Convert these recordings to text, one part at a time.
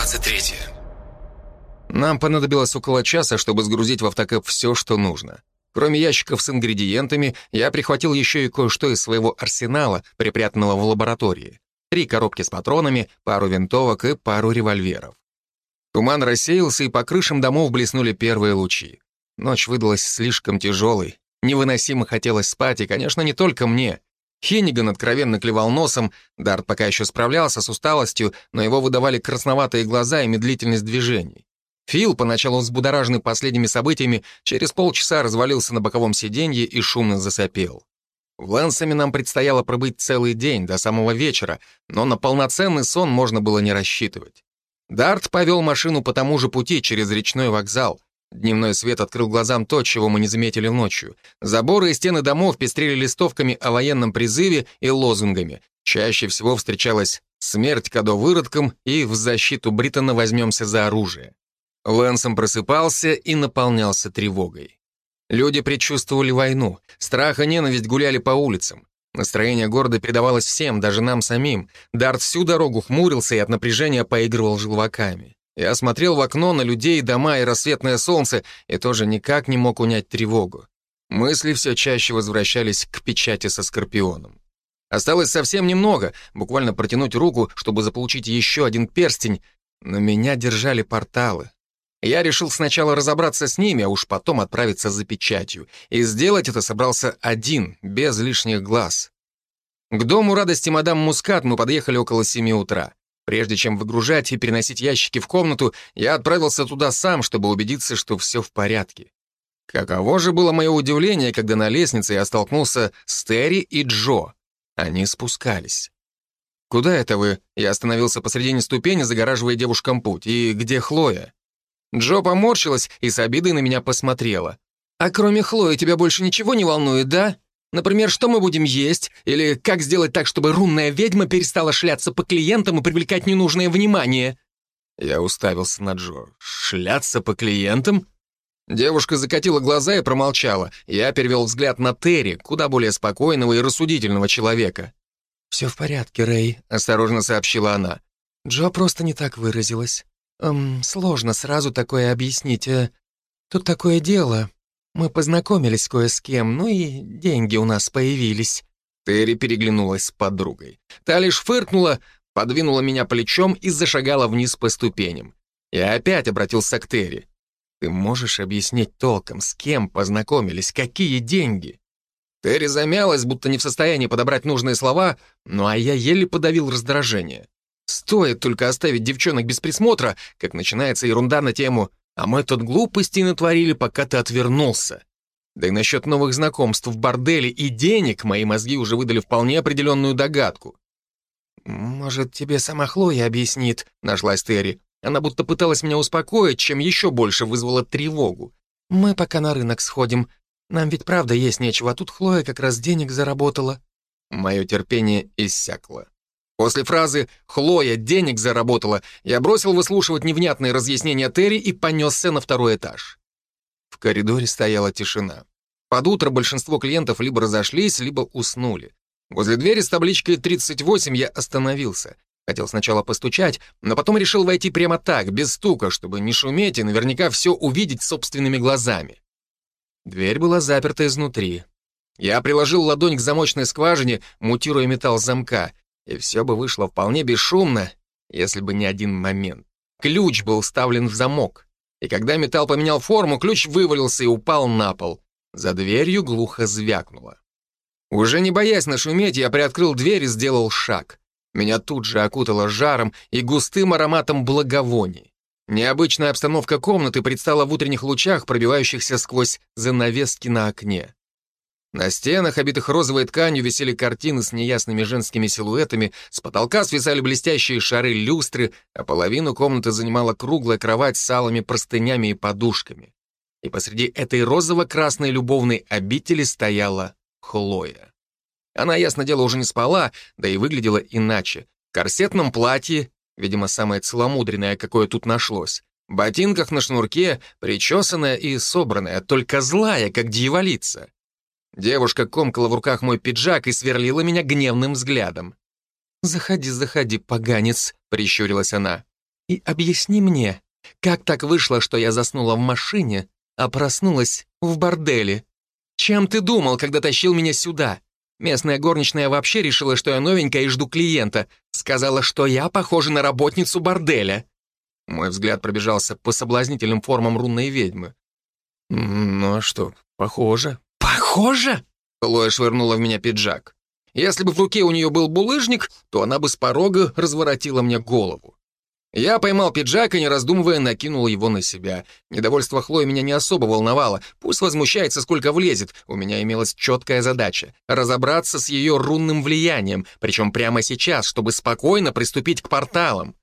23. Нам понадобилось около часа, чтобы сгрузить в автокэп все, что нужно. Кроме ящиков с ингредиентами, я прихватил еще и кое-что из своего арсенала, припрятанного в лаборатории. Три коробки с патронами, пару винтовок и пару револьверов. Туман рассеялся, и по крышам домов блеснули первые лучи. Ночь выдалась слишком тяжелой. Невыносимо хотелось спать, и, конечно, не только мне. Хенниган откровенно клевал носом, Дарт пока еще справлялся с усталостью, но его выдавали красноватые глаза и медлительность движений. Фил, поначалу взбудораженный последними событиями, через полчаса развалился на боковом сиденье и шумно засопел. В Лэнсами нам предстояло пробыть целый день, до самого вечера, но на полноценный сон можно было не рассчитывать. Дарт повел машину по тому же пути через речной вокзал. Дневной свет открыл глазам то, чего мы не заметили ночью. Заборы и стены домов пестрели листовками о военном призыве и лозунгами. Чаще всего встречалась «Смерть кадо выродкам» и «В защиту Бриттона возьмемся за оружие». Лэнсом просыпался и наполнялся тревогой. Люди предчувствовали войну, страх и ненависть гуляли по улицам. Настроение города передавалось всем, даже нам самим. Дарт всю дорогу хмурился и от напряжения поигрывал желваками. Я смотрел в окно на людей, дома и рассветное солнце и тоже никак не мог унять тревогу. Мысли все чаще возвращались к печати со Скорпионом. Осталось совсем немного, буквально протянуть руку, чтобы заполучить еще один перстень, но меня держали порталы. Я решил сначала разобраться с ними, а уж потом отправиться за печатью. И сделать это собрался один, без лишних глаз. К дому радости мадам Мускат мы подъехали около семи утра. Прежде чем выгружать и переносить ящики в комнату, я отправился туда сам, чтобы убедиться, что все в порядке. Каково же было мое удивление, когда на лестнице я столкнулся с Терри и Джо. Они спускались. «Куда это вы?» Я остановился посредине ступени, загораживая девушкам путь. «И где Хлоя?» Джо поморщилась и с обидой на меня посмотрела. «А кроме Хлои тебя больше ничего не волнует, да? Например, что мы будем есть? Или как сделать так, чтобы рунная ведьма перестала шляться по клиентам и привлекать ненужное внимание?» Я уставился на Джо. «Шляться по клиентам?» Девушка закатила глаза и промолчала. Я перевел взгляд на Терри, куда более спокойного и рассудительного человека. «Все в порядке, Рэй», — осторожно сообщила она. «Джо просто не так выразилась. Эм, сложно сразу такое объяснить. Э, тут такое дело. Мы познакомились кое с кем, ну и деньги у нас появились». Терри переглянулась с подругой. Та лишь фыркнула, подвинула меня плечом и зашагала вниз по ступеням. Я опять обратился к Терри. «Ты можешь объяснить толком, с кем познакомились, какие деньги?» Терри замялась, будто не в состоянии подобрать нужные слова, ну а я еле подавил раздражение. Стоит только оставить девчонок без присмотра, как начинается ерунда на тему «А мы тут глупости натворили, пока ты отвернулся». Да и насчет новых знакомств в борделе и денег мои мозги уже выдали вполне определенную догадку. «Может, тебе сама Хлоя объяснит?» — нашлась Терри. Она будто пыталась меня успокоить, чем еще больше вызвала тревогу. «Мы пока на рынок сходим. Нам ведь правда есть нечего, а тут Хлоя как раз денег заработала». Мое терпение иссякло. После фразы «Хлоя денег заработала» я бросил выслушивать невнятные разъяснения Терри и понесся на второй этаж. В коридоре стояла тишина. Под утро большинство клиентов либо разошлись, либо уснули. Возле двери с табличкой 38 я остановился. Хотел сначала постучать, но потом решил войти прямо так, без стука, чтобы не шуметь и наверняка все увидеть собственными глазами. Дверь была заперта изнутри. Я приложил ладонь к замочной скважине, мутируя металл замка, и все бы вышло вполне бесшумно, если бы не один момент. Ключ был вставлен в замок, и когда металл поменял форму, ключ вывалился и упал на пол. За дверью глухо звякнуло. Уже не боясь нашуметь, я приоткрыл дверь и сделал шаг. Меня тут же окутало жаром и густым ароматом благовоний. Необычная обстановка комнаты предстала в утренних лучах, пробивающихся сквозь занавески на окне. На стенах, обитых розовой тканью, висели картины с неясными женскими силуэтами, с потолка свисали блестящие шары люстры, а половину комнаты занимала круглая кровать с алыми простынями и подушками. И посреди этой розово-красной любовной обители стояла Хлоя. Она, ясно дело, уже не спала, да и выглядела иначе. В корсетном платье, видимо, самое целомудренное, какое тут нашлось, ботинках на шнурке, причесанная и собранная, только злая, как дьяволица. Девушка комкала в руках мой пиджак и сверлила меня гневным взглядом. «Заходи, заходи, поганец», — прищурилась она. И объясни мне, как так вышло, что я заснула в машине, а проснулась в борделе? Чем ты думал, когда тащил меня сюда? Местная горничная вообще решила, что я новенькая и жду клиента. Сказала, что я похожа на работницу борделя. Мой взгляд пробежался по соблазнительным формам рунной ведьмы. «Ну а что, похоже». «Похоже?» Хлоя швырнула в меня пиджак. Если бы в руке у нее был булыжник, то она бы с порога разворотила мне голову. Я поймал пиджак и, не раздумывая, накинул его на себя. Недовольство Хлои меня не особо волновало. Пусть возмущается, сколько влезет. У меня имелась четкая задача — разобраться с ее рунным влиянием, причем прямо сейчас, чтобы спокойно приступить к порталам.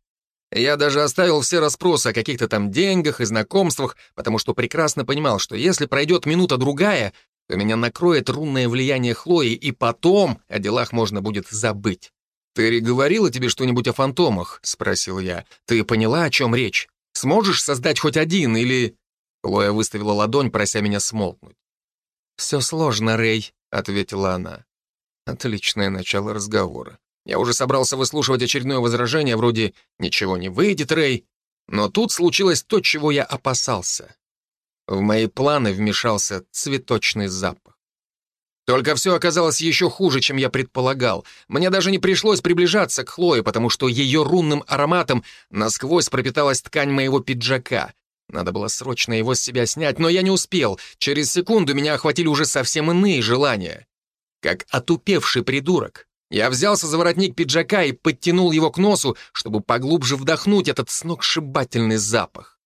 Я даже оставил все расспросы о каких-то там деньгах и знакомствах, потому что прекрасно понимал, что если пройдет минута-другая, то меня накроет рунное влияние Хлои, и потом о делах можно будет забыть. «Терри говорила тебе что-нибудь о фантомах?» — спросил я. «Ты поняла, о чем речь? Сможешь создать хоть один или...» Хлоя выставила ладонь, прося меня смолкнуть. «Все сложно, Рэй», — ответила она. Отличное начало разговора. Я уже собрался выслушивать очередное возражение вроде «Ничего не выйдет, Рэй», но тут случилось то, чего я опасался. В мои планы вмешался цветочный запах. Только все оказалось еще хуже, чем я предполагал. Мне даже не пришлось приближаться к Хлое, потому что ее рунным ароматом насквозь пропиталась ткань моего пиджака. Надо было срочно его с себя снять, но я не успел. Через секунду меня охватили уже совсем иные желания. Как отупевший придурок. Я взялся за воротник пиджака и подтянул его к носу, чтобы поглубже вдохнуть этот сногсшибательный запах.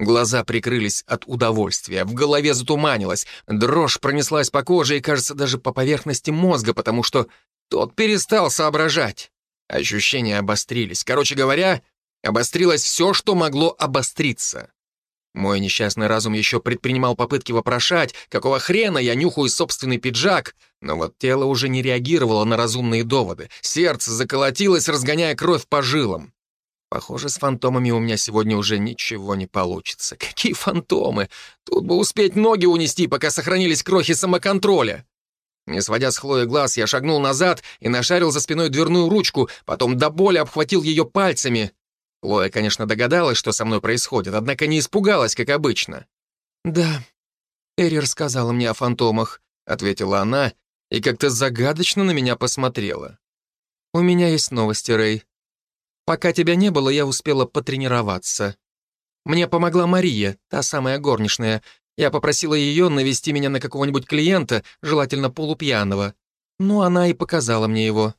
Глаза прикрылись от удовольствия, в голове затуманилось, дрожь пронеслась по коже и, кажется, даже по поверхности мозга, потому что тот перестал соображать. Ощущения обострились. Короче говоря, обострилось все, что могло обостриться. Мой несчастный разум еще предпринимал попытки вопрошать, какого хрена я нюхаю собственный пиджак, но вот тело уже не реагировало на разумные доводы. Сердце заколотилось, разгоняя кровь по жилам. Похоже, с фантомами у меня сегодня уже ничего не получится. Какие фантомы? Тут бы успеть ноги унести, пока сохранились крохи самоконтроля. Не сводя с Хлои глаз, я шагнул назад и нашарил за спиной дверную ручку, потом до боли обхватил ее пальцами. Хлоя, конечно, догадалась, что со мной происходит, однако не испугалась, как обычно. «Да, Эри рассказала мне о фантомах», — ответила она и как-то загадочно на меня посмотрела. «У меня есть новости, Рэй. Пока тебя не было, я успела потренироваться. Мне помогла Мария, та самая горничная. Я попросила ее навести меня на какого-нибудь клиента, желательно полупьяного. Ну, она и показала мне его.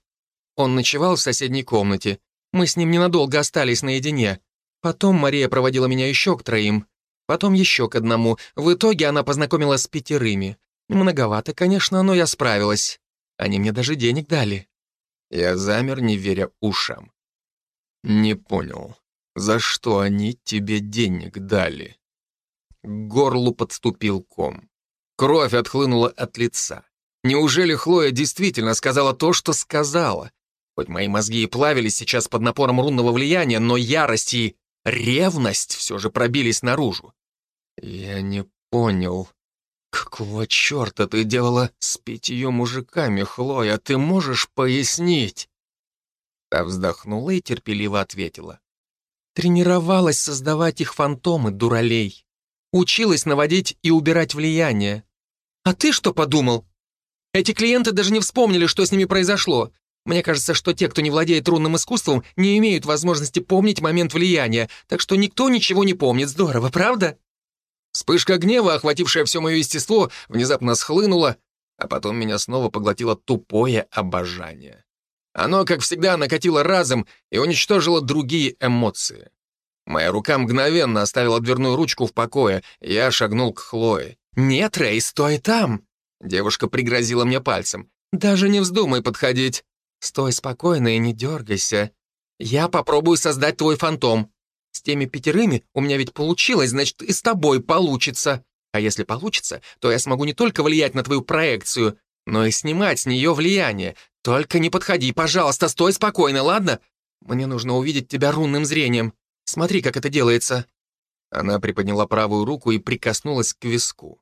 Он ночевал в соседней комнате. Мы с ним ненадолго остались наедине. Потом Мария проводила меня еще к троим. Потом еще к одному. В итоге она познакомила с пятерыми. Многовато, конечно, но я справилась. Они мне даже денег дали. Я замер, не веря ушам. «Не понял, за что они тебе денег дали?» К горлу подступил ком. Кровь отхлынула от лица. Неужели Хлоя действительно сказала то, что сказала? Хоть мои мозги и плавились сейчас под напором рунного влияния, но ярость и ревность все же пробились наружу. Я не понял. Какого черта ты делала с пятью мужиками, Хлоя? Ты можешь пояснить? Та вздохнула и терпеливо ответила. Тренировалась создавать их фантомы, дуралей. Училась наводить и убирать влияние. А ты что подумал? Эти клиенты даже не вспомнили, что с ними произошло. Мне кажется, что те, кто не владеет рунным искусством, не имеют возможности помнить момент влияния, так что никто ничего не помнит. Здорово, правда? Вспышка гнева, охватившая все мое естество, внезапно схлынула, а потом меня снова поглотило тупое обожание. Оно, как всегда, накатило разом и уничтожило другие эмоции. Моя рука мгновенно оставила дверную ручку в покое, я шагнул к Хлое. «Нет, Рэй, стой там!» Девушка пригрозила мне пальцем. «Даже не вздумай подходить. Стой спокойно и не дергайся. Я попробую создать твой фантом. С теми пятерыми у меня ведь получилось, значит, и с тобой получится. А если получится, то я смогу не только влиять на твою проекцию, но и снимать с нее влияние. Только не подходи, пожалуйста, стой спокойно, ладно? Мне нужно увидеть тебя рунным зрением. Смотри, как это делается». Она приподняла правую руку и прикоснулась к виску.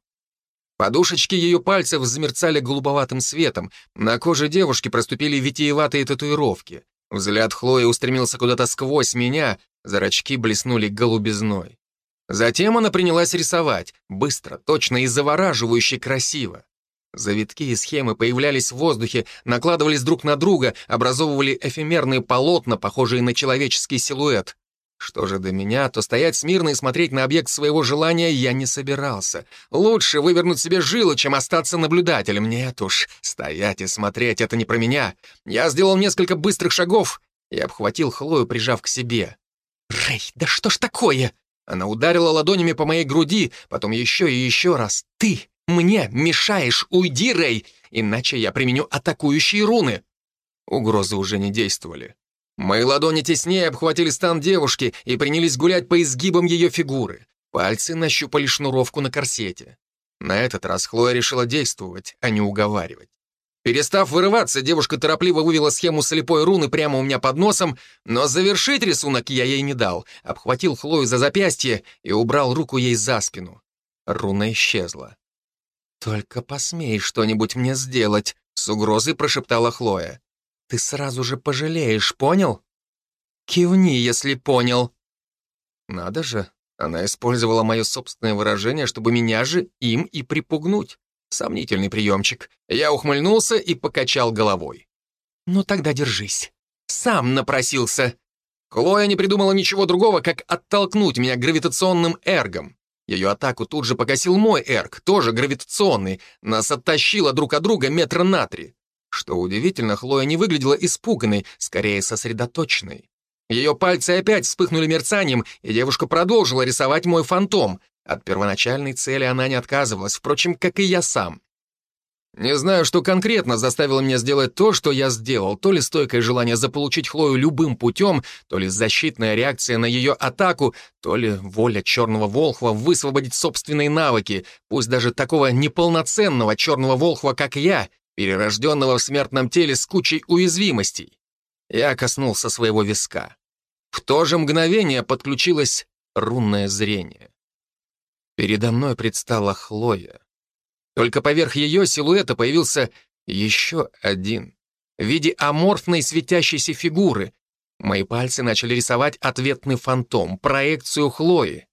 Подушечки ее пальцев замерцали голубоватым светом, на коже девушки проступили витиеватые татуировки. Взгляд Хлои устремился куда-то сквозь меня, Зрачки блеснули голубизной. Затем она принялась рисовать, быстро, точно и завораживающе красиво. Завитки и схемы появлялись в воздухе, накладывались друг на друга, образовывали эфемерные полотна, похожие на человеческий силуэт. Что же до меня, то стоять смирно и смотреть на объект своего желания я не собирался. Лучше вывернуть себе жилы, чем остаться наблюдателем. Нет уж, стоять и смотреть — это не про меня. Я сделал несколько быстрых шагов и обхватил Хлою, прижав к себе. «Рэй, да что ж такое?» Она ударила ладонями по моей груди, потом еще и еще раз. «Ты мне мешаешь! Уйди, Рэй! Иначе я применю атакующие руны!» Угрозы уже не действовали. Мои ладони теснее обхватили стан девушки и принялись гулять по изгибам ее фигуры. Пальцы нащупали шнуровку на корсете. На этот раз Хлоя решила действовать, а не уговаривать. Перестав вырываться, девушка торопливо вывела схему слепой руны прямо у меня под носом, но завершить рисунок я ей не дал. Обхватил Хлою за запястье и убрал руку ей за спину. Руна исчезла. «Только посмей что-нибудь мне сделать», — с угрозой прошептала Хлоя. «Ты сразу же пожалеешь, понял? Кивни, если понял». Надо же, она использовала мое собственное выражение, чтобы меня же им и припугнуть. Сомнительный приемчик. Я ухмыльнулся и покачал головой. «Ну тогда держись. Сам напросился». Хлоя не придумала ничего другого, как оттолкнуть меня гравитационным эргом. Ее атаку тут же погасил мой эрк, тоже гравитационный. Нас оттащило друг от друга метра на три. Что удивительно, Хлоя не выглядела испуганной, скорее сосредоточенной. Ее пальцы опять вспыхнули мерцанием, и девушка продолжила рисовать мой фантом. От первоначальной цели она не отказывалась, впрочем, как и я сам. Не знаю, что конкретно заставило меня сделать то, что я сделал, то ли стойкое желание заполучить Хлою любым путем, то ли защитная реакция на ее атаку, то ли воля черного волхва высвободить собственные навыки, пусть даже такого неполноценного черного волхва, как я, перерожденного в смертном теле с кучей уязвимостей. Я коснулся своего виска. В то же мгновение подключилось рунное зрение. Передо мной предстала Хлоя. Только поверх ее силуэта появился еще один. В виде аморфной светящейся фигуры. Мои пальцы начали рисовать ответный фантом, проекцию Хлои.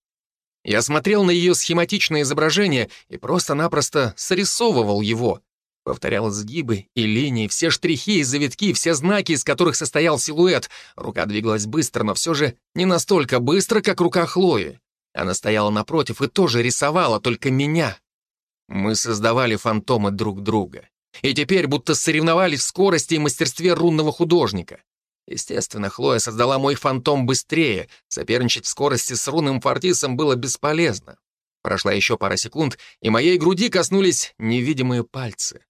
Я смотрел на ее схематичное изображение и просто-напросто срисовывал его. Повторял сгибы и линии, все штрихи и завитки, все знаки, из которых состоял силуэт. Рука двигалась быстро, но все же не настолько быстро, как рука Хлои. Она стояла напротив и тоже рисовала, только меня. Мы создавали фантомы друг друга. И теперь будто соревновались в скорости и мастерстве рунного художника. Естественно, Хлоя создала мой фантом быстрее. Соперничать в скорости с рунным фортисом было бесполезно. Прошла еще пара секунд, и моей груди коснулись невидимые пальцы.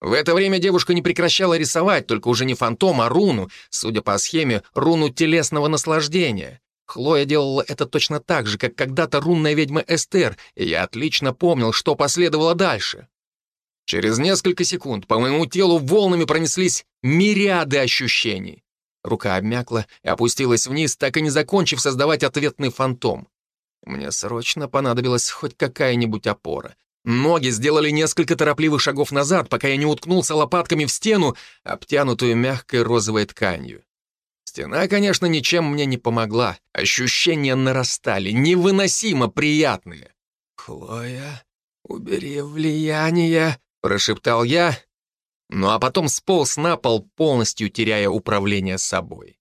В это время девушка не прекращала рисовать, только уже не фантом, а руну, судя по схеме, руну телесного наслаждения. Хлоя делала это точно так же, как когда-то рунная ведьма Эстер, и я отлично помнил, что последовало дальше. Через несколько секунд по моему телу волнами пронеслись мириады ощущений. Рука обмякла и опустилась вниз, так и не закончив создавать ответный фантом. Мне срочно понадобилась хоть какая-нибудь опора. Ноги сделали несколько торопливых шагов назад, пока я не уткнулся лопатками в стену, обтянутую мягкой розовой тканью. Стена, конечно, ничем мне не помогла. Ощущения нарастали, невыносимо приятные. «Хлоя, убери влияние», — прошептал я, ну а потом сполз на пол, полностью теряя управление собой.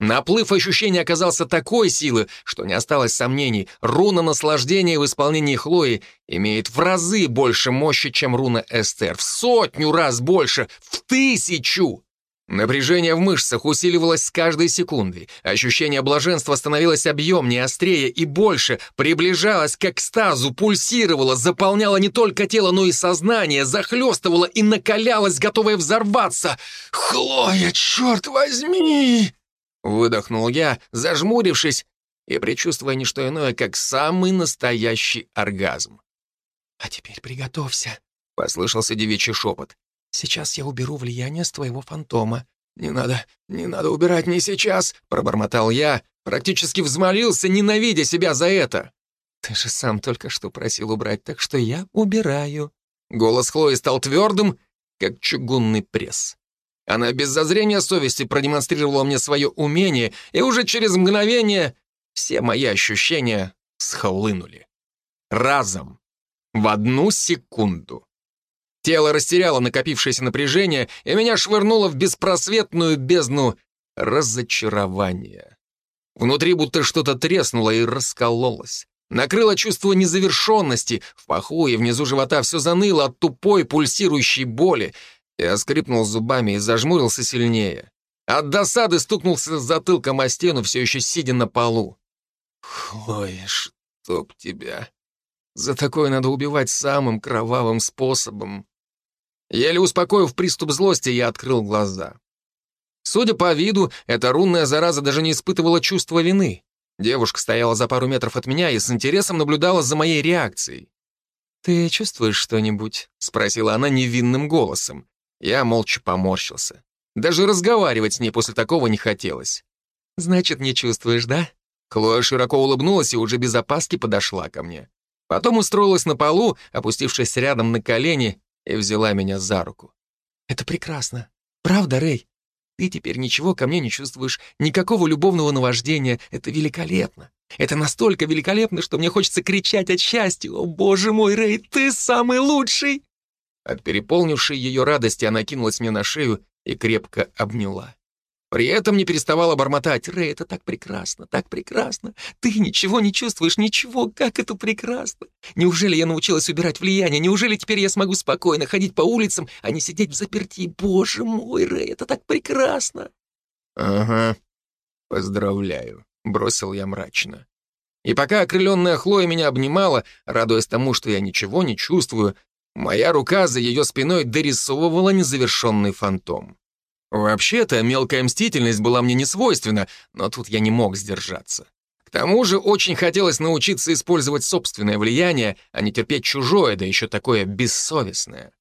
Наплыв ощущений оказался такой силы, что не осталось сомнений, руна наслаждения в исполнении Хлои имеет в разы больше мощи, чем руна Эстер, в сотню раз больше, в тысячу! Напряжение в мышцах усиливалось с каждой секундой. Ощущение блаженства становилось объемнее, острее и больше, приближалось к экстазу, пульсировало, заполняло не только тело, но и сознание, захлестывало и накалялось, готовое взорваться. «Хлоя, черт возьми!» Выдохнул я, зажмурившись и предчувствуя не что иное, как самый настоящий оргазм. «А теперь приготовься», — послышался девичий шепот. Сейчас я уберу влияние с твоего фантома». «Не надо, не надо убирать не сейчас», — пробормотал я, практически взмолился, ненавидя себя за это. «Ты же сам только что просил убрать, так что я убираю». Голос Хлои стал твердым, как чугунный пресс. Она без зазрения совести продемонстрировала мне свое умение, и уже через мгновение все мои ощущения схлынули. Разом. В одну секунду. Тело растеряло накопившееся напряжение, и меня швырнуло в беспросветную бездну разочарования. Внутри будто что-то треснуло и раскололось. Накрыло чувство незавершенности, в паху и внизу живота все заныло от тупой пульсирующей боли. Я скрипнул зубами и зажмурился сильнее. От досады стукнулся затылком о стену, все еще сидя на полу. «Хлоя, чтоб тебя! За такое надо убивать самым кровавым способом!» Еле успокоив приступ злости, я открыл глаза. Судя по виду, эта рунная зараза даже не испытывала чувства вины. Девушка стояла за пару метров от меня и с интересом наблюдала за моей реакцией. «Ты чувствуешь что-нибудь?» — спросила она невинным голосом. Я молча поморщился. Даже разговаривать с ней после такого не хотелось. «Значит, не чувствуешь, да?» Хлоя широко улыбнулась и уже без опаски подошла ко мне. Потом устроилась на полу, опустившись рядом на колени, и взяла меня за руку. «Это прекрасно. Правда, Рэй? Ты теперь ничего ко мне не чувствуешь, никакого любовного наваждения. Это великолепно. Это настолько великолепно, что мне хочется кричать от счастья. О, боже мой, Рэй, ты самый лучший!» От переполнившей ее радости она кинулась мне на шею и крепко обняла. При этом не переставала бормотать. «Рэй, это так прекрасно, так прекрасно! Ты ничего не чувствуешь, ничего, как это прекрасно! Неужели я научилась убирать влияние? Неужели теперь я смогу спокойно ходить по улицам, а не сидеть в заперти? Боже мой, Рэй, это так прекрасно!» «Ага, поздравляю», — бросил я мрачно. И пока окрыленная Хлоя меня обнимала, радуясь тому, что я ничего не чувствую, Моя рука за ее спиной дорисовывала незавершенный фантом. Вообще-то мелкая мстительность была мне не свойственна, но тут я не мог сдержаться. К тому же очень хотелось научиться использовать собственное влияние, а не терпеть чужое, да еще такое бессовестное.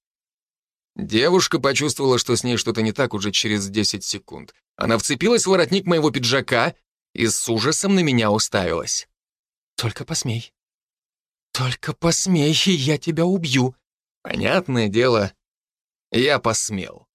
Девушка почувствовала, что с ней что-то не так уже через 10 секунд. Она вцепилась в воротник моего пиджака и с ужасом на меня уставилась. «Только посмей. Только посмей, и я тебя убью», Понятное дело, я посмел.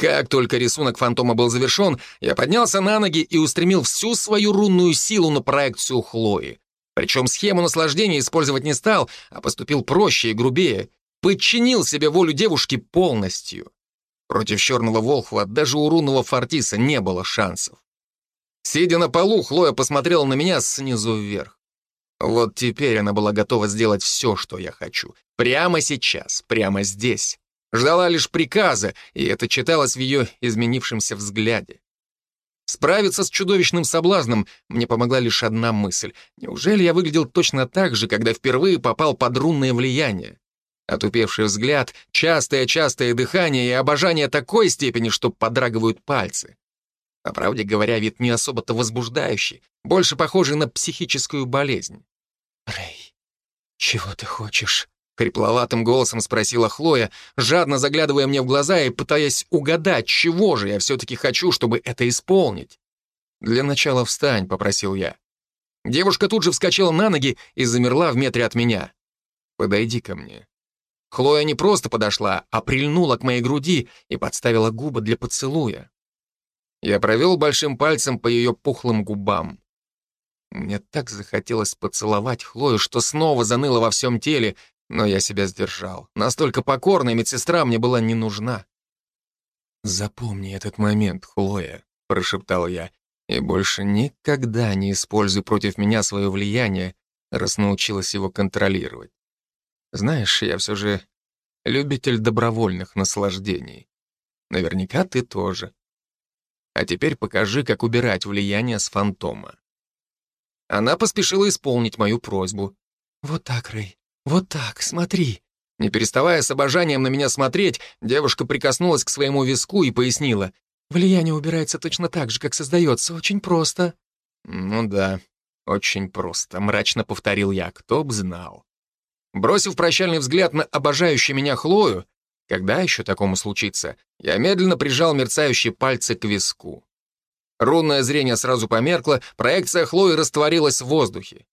Как только рисунок фантома был завершен, я поднялся на ноги и устремил всю свою рунную силу на проекцию Хлои. Причем схему наслаждения использовать не стал, а поступил проще и грубее. Подчинил себе волю девушки полностью. Против черного волхва даже у рунного фортиса не было шансов. Сидя на полу, Хлоя посмотрела на меня снизу вверх. Вот теперь она была готова сделать все, что я хочу. Прямо сейчас, прямо здесь. Ждала лишь приказа, и это читалось в ее изменившемся взгляде. Справиться с чудовищным соблазном мне помогла лишь одна мысль. Неужели я выглядел точно так же, когда впервые попал под рунное влияние? Отупевший взгляд, частое-частое дыхание и обожание такой степени, что подрагивают пальцы. По правде говоря, вид не особо-то возбуждающий, больше похожий на психическую болезнь. «Рэй, чего ты хочешь?» — хрипловатым голосом спросила Хлоя, жадно заглядывая мне в глаза и пытаясь угадать, чего же я все-таки хочу, чтобы это исполнить. «Для начала встань», — попросил я. Девушка тут же вскочила на ноги и замерла в метре от меня. «Подойди ко мне». Хлоя не просто подошла, а прильнула к моей груди и подставила губы для поцелуя. Я провел большим пальцем по ее пухлым губам. Мне так захотелось поцеловать Хлою, что снова заныло во всем теле, но я себя сдержал. Настолько покорная медсестра мне была не нужна. «Запомни этот момент, Хлоя», — прошептал я, «и больше никогда не используй против меня свое влияние, раз научилась его контролировать. Знаешь, я все же любитель добровольных наслаждений. Наверняка ты тоже. А теперь покажи, как убирать влияние с фантома». Она поспешила исполнить мою просьбу. «Вот так, Рэй, вот так, смотри». Не переставая с обожанием на меня смотреть, девушка прикоснулась к своему виску и пояснила. «Влияние убирается точно так же, как создается, очень просто». «Ну да, очень просто», — мрачно повторил я, кто б знал. Бросив прощальный взгляд на обожающую меня Хлою, когда еще такому случится, я медленно прижал мерцающие пальцы к виску. Рунное зрение сразу померкло, проекция Хлои растворилась в воздухе.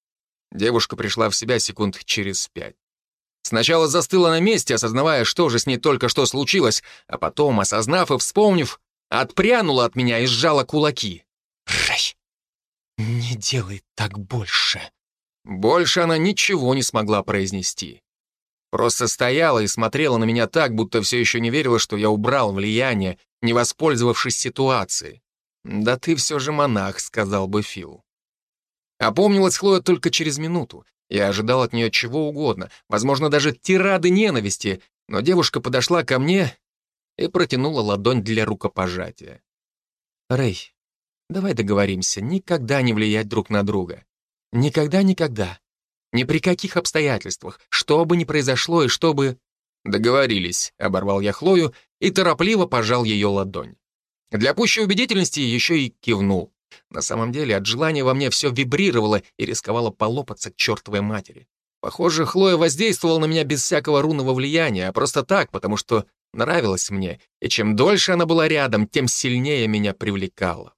Девушка пришла в себя секунд через пять. Сначала застыла на месте, осознавая, что же с ней только что случилось, а потом, осознав и вспомнив, отпрянула от меня и сжала кулаки. «Рэй, не делай так больше!» Больше она ничего не смогла произнести. Просто стояла и смотрела на меня так, будто все еще не верила, что я убрал влияние, не воспользовавшись ситуацией. «Да ты все же монах», — сказал бы Фил. Опомнилась Хлоя только через минуту. Я ожидал от нее чего угодно, возможно, даже тирады ненависти, но девушка подошла ко мне и протянула ладонь для рукопожатия. «Рэй, давай договоримся, никогда не влиять друг на друга. Никогда-никогда. Ни при каких обстоятельствах, что бы ни произошло и что бы... Договорились, оборвал я Хлою и торопливо пожал ее ладонь. Для пущей убедительности еще и кивнул. На самом деле от желания во мне все вибрировало и рисковало полопаться к чертовой матери. Похоже, Хлоя воздействовала на меня без всякого рунного влияния, а просто так, потому что нравилась мне, и чем дольше она была рядом, тем сильнее меня привлекала.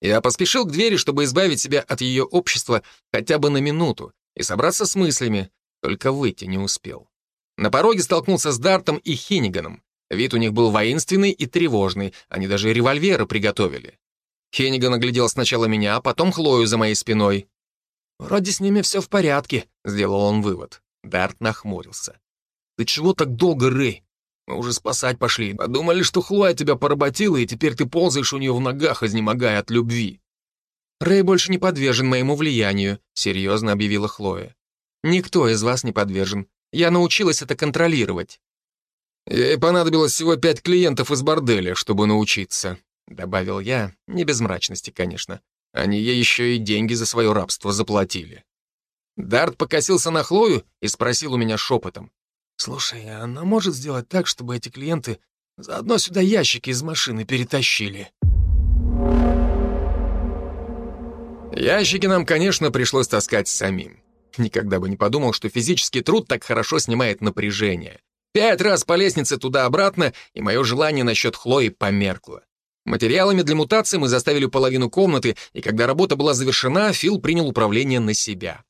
Я поспешил к двери, чтобы избавить себя от ее общества хотя бы на минуту и собраться с мыслями, только выйти не успел. На пороге столкнулся с Дартом и Хинниганом. Вид у них был воинственный и тревожный, они даже револьверы приготовили. Хенниган оглядел сначала меня, а потом Хлою за моей спиной. «Вроде с ними все в порядке», — сделал он вывод. Дарт нахмурился. «Ты чего так долго, Рэй? Мы уже спасать пошли. Подумали, что Хлоя тебя поработила, и теперь ты ползаешь у нее в ногах, изнемогая от любви». «Рэй больше не подвержен моему влиянию», — серьезно объявила Хлоя. «Никто из вас не подвержен. Я научилась это контролировать». «Ей понадобилось всего пять клиентов из борделя, чтобы научиться», — добавил я, не без мрачности, конечно. Они ей еще и деньги за свое рабство заплатили. Дарт покосился на Хлою и спросил у меня шепотом. «Слушай, она может сделать так, чтобы эти клиенты заодно сюда ящики из машины перетащили?» Ящики нам, конечно, пришлось таскать самим. Никогда бы не подумал, что физический труд так хорошо снимает напряжение. Пять раз по лестнице туда-обратно, и мое желание насчет Хлои померкло. Материалами для мутации мы заставили половину комнаты, и когда работа была завершена, Фил принял управление на себя.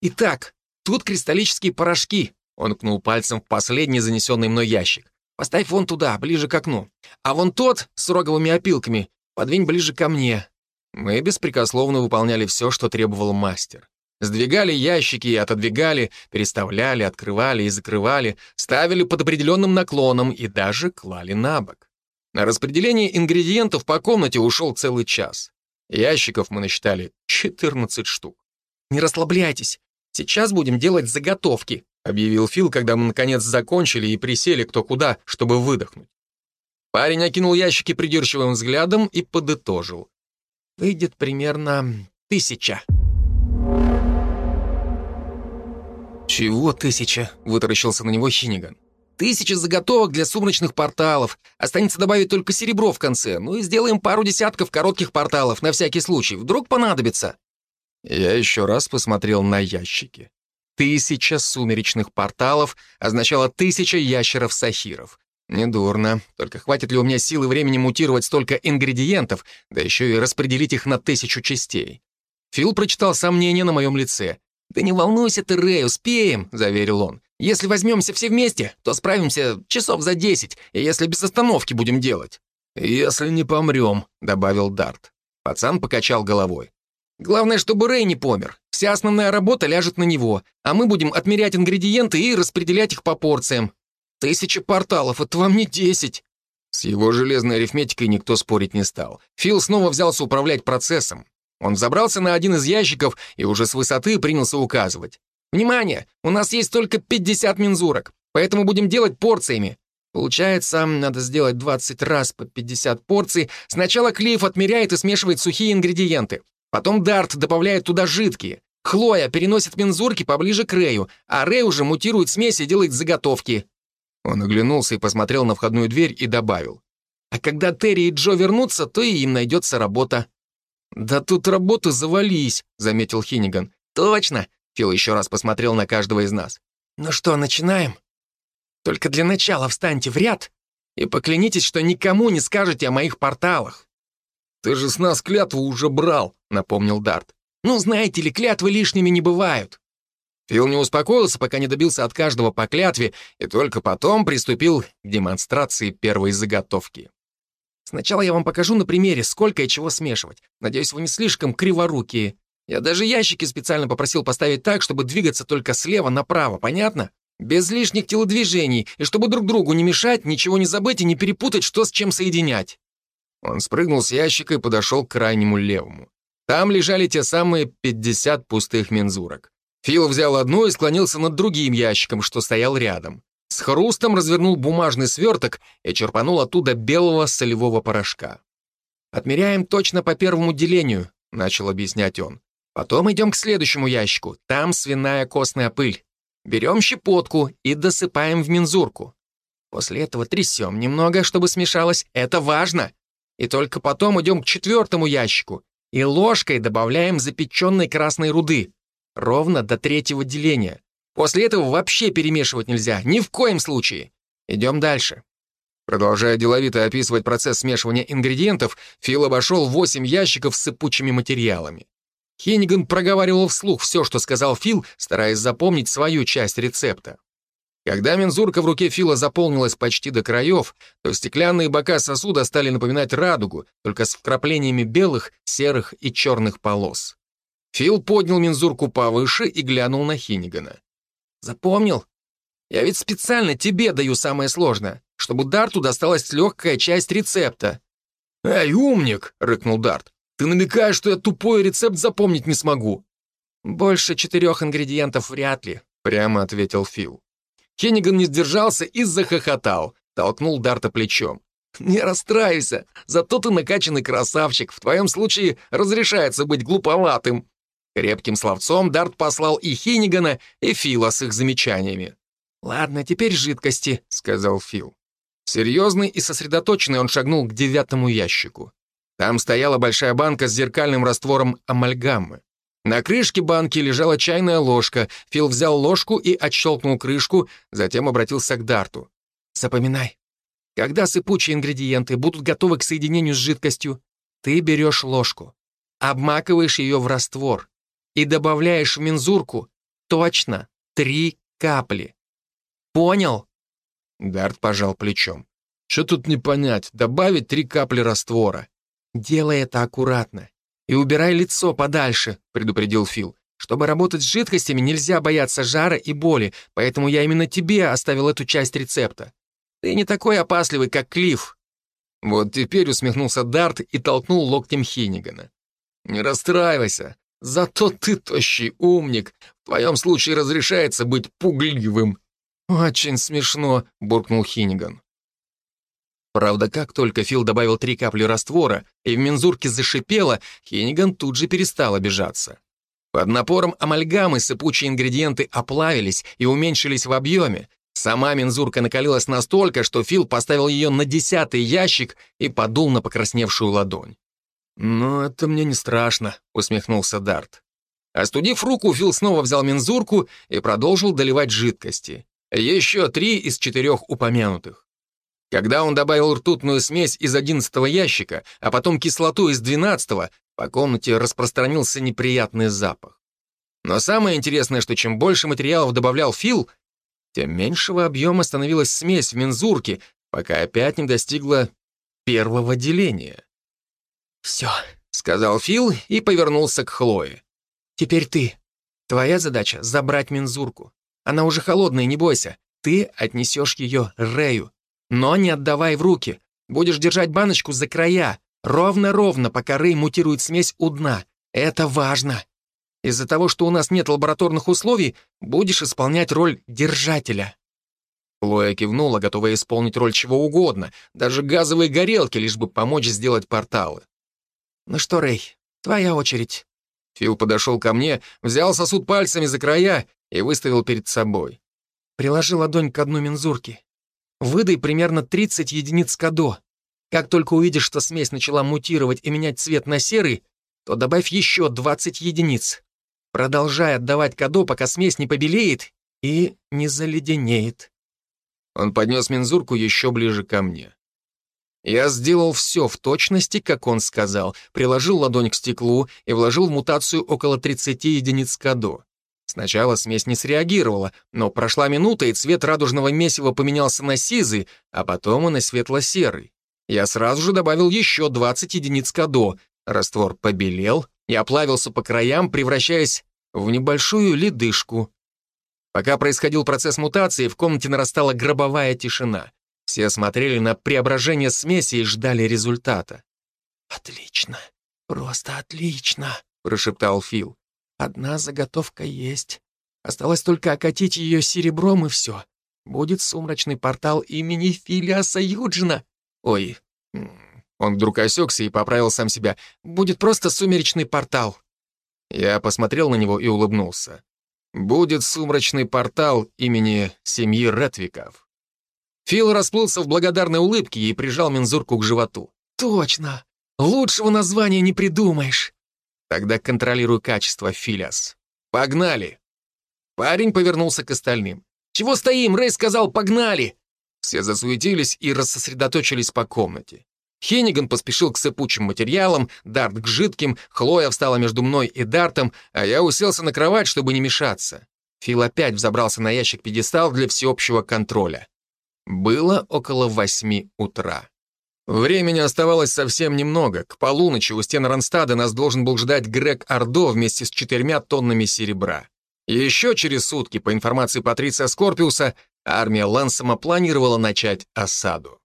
«Итак, тут кристаллические порошки», он кнул пальцем в последний занесенный мной ящик. «Поставь вон туда, ближе к окну. А вон тот, с роговыми опилками, подвинь ближе ко мне». Мы беспрекословно выполняли все, что требовал мастер. Сдвигали ящики и отодвигали, переставляли, открывали и закрывали, ставили под определенным наклоном и даже клали на бок. На распределение ингредиентов по комнате ушел целый час. Ящиков мы насчитали 14 штук. «Не расслабляйтесь. Сейчас будем делать заготовки», объявил Фил, когда мы наконец закончили и присели кто куда, чтобы выдохнуть. Парень окинул ящики придирчивым взглядом и подытожил. Выйдет примерно тысяча. «Чего тысяча?» — вытаращился на него Хиниган. «Тысяча заготовок для сумрачных порталов. Останется добавить только серебро в конце. Ну и сделаем пару десятков коротких порталов, на всякий случай. Вдруг понадобится». Я еще раз посмотрел на ящики. Тысяча сумеречных порталов означало тысяча ящеров-сахиров. Недурно. Только хватит ли у меня силы и времени мутировать столько ингредиентов, да еще и распределить их на тысячу частей? Фил прочитал сомнение на моем лице. «Да не волнуйся ты, Рэй, успеем», — заверил он. «Если возьмемся все вместе, то справимся часов за десять, если без остановки будем делать». «Если не помрем», — добавил Дарт. Пацан покачал головой. Главное, чтобы Рэй не помер. Вся основная работа ляжет на него, а мы будем отмерять ингредиенты и распределять их по порциям. Тысяча порталов — это вам не десять». С его железной арифметикой никто спорить не стал. Фил снова взялся управлять процессом. Он забрался на один из ящиков и уже с высоты принялся указывать. «Внимание! У нас есть только 50 мензурок, поэтому будем делать порциями. Получается, надо сделать 20 раз по 50 порций. Сначала Клифф отмеряет и смешивает сухие ингредиенты. Потом Дарт добавляет туда жидкие. Хлоя переносит мензурки поближе к Рэю, а Рэй уже мутирует смесь и делает заготовки. Он оглянулся и посмотрел на входную дверь и добавил. А когда Терри и Джо вернутся, то и им найдется работа. «Да тут работы завались», — заметил Хинниган. «Точно!» — Фил еще раз посмотрел на каждого из нас. «Ну что, начинаем? Только для начала встаньте в ряд и поклянитесь, что никому не скажете о моих порталах». «Ты же с нас клятву уже брал», — напомнил Дарт. «Ну, знаете ли, клятвы лишними не бывают». Фил не успокоился, пока не добился от каждого по клятве, и только потом приступил к демонстрации первой заготовки. Сначала я вам покажу на примере, сколько и чего смешивать. Надеюсь, вы не слишком криворукие. Я даже ящики специально попросил поставить так, чтобы двигаться только слева направо, понятно? Без лишних телодвижений, и чтобы друг другу не мешать, ничего не забыть и не перепутать, что с чем соединять». Он спрыгнул с ящика и подошел к крайнему левому. Там лежали те самые 50 пустых мензурок. Фил взял одну и склонился над другим ящиком, что стоял рядом. С хрустом развернул бумажный сверток и черпанул оттуда белого солевого порошка. «Отмеряем точно по первому делению», — начал объяснять он. «Потом идем к следующему ящику. Там свиная костная пыль. Берем щепотку и досыпаем в мензурку. После этого трясем немного, чтобы смешалось. Это важно. И только потом идем к четвертому ящику и ложкой добавляем запеченной красной руды. Ровно до третьего деления. После этого вообще перемешивать нельзя, ни в коем случае. Идем дальше. Продолжая деловито описывать процесс смешивания ингредиентов, Фил обошел 8 ящиков с сыпучими материалами. Хенниган проговаривал вслух все, что сказал Фил, стараясь запомнить свою часть рецепта. Когда мензурка в руке Фила заполнилась почти до краев, то стеклянные бока сосуда стали напоминать радугу, только с вкраплениями белых, серых и черных полос. Фил поднял мензурку повыше и глянул на Хиннигана. Запомнил? Я ведь специально тебе даю самое сложное, чтобы Дарту досталась легкая часть рецепта». «Эй, умник!» — рыкнул Дарт. «Ты намекаешь, что я тупой рецепт запомнить не смогу?» «Больше четырех ингредиентов вряд ли», — прямо ответил Фил. Хенниган не сдержался и захохотал, толкнул Дарта плечом. «Не расстраивайся, зато ты накачанный красавчик, в твоем случае разрешается быть глуповатым. Крепким словцом Дарт послал и Хинигана, и Фила с их замечаниями. «Ладно, теперь жидкости», — сказал Фил. Серьезный и сосредоточенный он шагнул к девятому ящику. Там стояла большая банка с зеркальным раствором амальгамы. На крышке банки лежала чайная ложка. Фил взял ложку и отщелкнул крышку, затем обратился к Дарту. «Запоминай. Когда сыпучие ингредиенты будут готовы к соединению с жидкостью, ты берешь ложку, обмакиваешь ее в раствор, и добавляешь в мензурку точно три капли. Понял?» Дарт пожал плечом. «Что тут не понять? Добавить три капли раствора». «Делай это аккуратно. И убирай лицо подальше», — предупредил Фил. «Чтобы работать с жидкостями, нельзя бояться жара и боли, поэтому я именно тебе оставил эту часть рецепта. Ты не такой опасливый, как Клифф». Вот теперь усмехнулся Дарт и толкнул локтем Хиннигана. «Не расстраивайся. Зато ты тощий умник. В твоем случае разрешается быть пугливым». «Очень смешно», — буркнул Хиниган. Правда, как только Фил добавил три капли раствора, и в мензурке зашипело, Хиниган тут же перестал обижаться. Под напором амальгамы сыпучие ингредиенты оплавились и уменьшились в объеме. Сама мензурка накалилась настолько, что Фил поставил ее на десятый ящик и подул на покрасневшую ладонь. «Ну, это мне не страшно», — усмехнулся Дарт. Остудив руку, Фил снова взял мензурку и продолжил доливать жидкости. Еще три из четырех упомянутых. Когда он добавил ртутную смесь из одиннадцатого ящика, а потом кислоту из двенадцатого, по комнате распространился неприятный запах. Но самое интересное, что чем больше материалов добавлял Фил, тем меньшего объема становилась смесь в мензурке, пока опять не достигла первого деления. «Все», — сказал Фил и повернулся к Хлое. «Теперь ты. Твоя задача — забрать мензурку. Она уже холодная, не бойся. Ты отнесешь ее Рэю. Но не отдавай в руки. Будешь держать баночку за края. Ровно-ровно, пока Рэй мутирует смесь у дна. Это важно. Из-за того, что у нас нет лабораторных условий, будешь исполнять роль держателя». Хлоя кивнула, готовая исполнить роль чего угодно, даже газовые горелки, лишь бы помочь сделать порталы. «Ну что, Рэй, твоя очередь». Фил подошел ко мне, взял сосуд пальцами за края и выставил перед собой. Приложи ладонь к одной мензурке. Выдай примерно 30 единиц кадо. Как только увидишь, что смесь начала мутировать и менять цвет на серый, то добавь еще 20 единиц. Продолжай отдавать кадо, пока смесь не побелеет и не заледенеет. Он поднес мензурку еще ближе ко мне. Я сделал все в точности, как он сказал, приложил ладонь к стеклу и вложил в мутацию около 30 единиц кадо. Сначала смесь не среагировала, но прошла минута, и цвет радужного месива поменялся на сизый, а потом и на светло-серый. Я сразу же добавил еще 20 единиц КАДО. Раствор побелел и оплавился по краям, превращаясь в небольшую ледышку. Пока происходил процесс мутации, в комнате нарастала гробовая тишина. Все смотрели на преображение смеси и ждали результата. «Отлично, просто отлично», — прошептал Фил. «Одна заготовка есть. Осталось только окатить ее серебром и все. Будет сумрачный портал имени Филиаса Юджина. Ой, он вдруг осекся и поправил сам себя. Будет просто сумеречный портал». Я посмотрел на него и улыбнулся. «Будет сумрачный портал имени семьи Ретвиков». Фил расплылся в благодарной улыбке и прижал мензурку к животу. «Точно! Лучшего названия не придумаешь!» «Тогда контролируй качество, Филиас. Погнали!» Парень повернулся к остальным. «Чего стоим? Рэй сказал, погнали!» Все засуетились и рассосредоточились по комнате. Хенниган поспешил к сыпучим материалам, Дарт к жидким, Хлоя встала между мной и Дартом, а я уселся на кровать, чтобы не мешаться. Фил опять взобрался на ящик-пьедестал для всеобщего контроля. Было около восьми утра. Времени оставалось совсем немного. К полуночи у стен Ронстада нас должен был ждать Грег Ордо вместе с четырьмя тоннами серебра. Еще через сутки, по информации Патриция Скорпиуса, армия Лансома планировала начать осаду.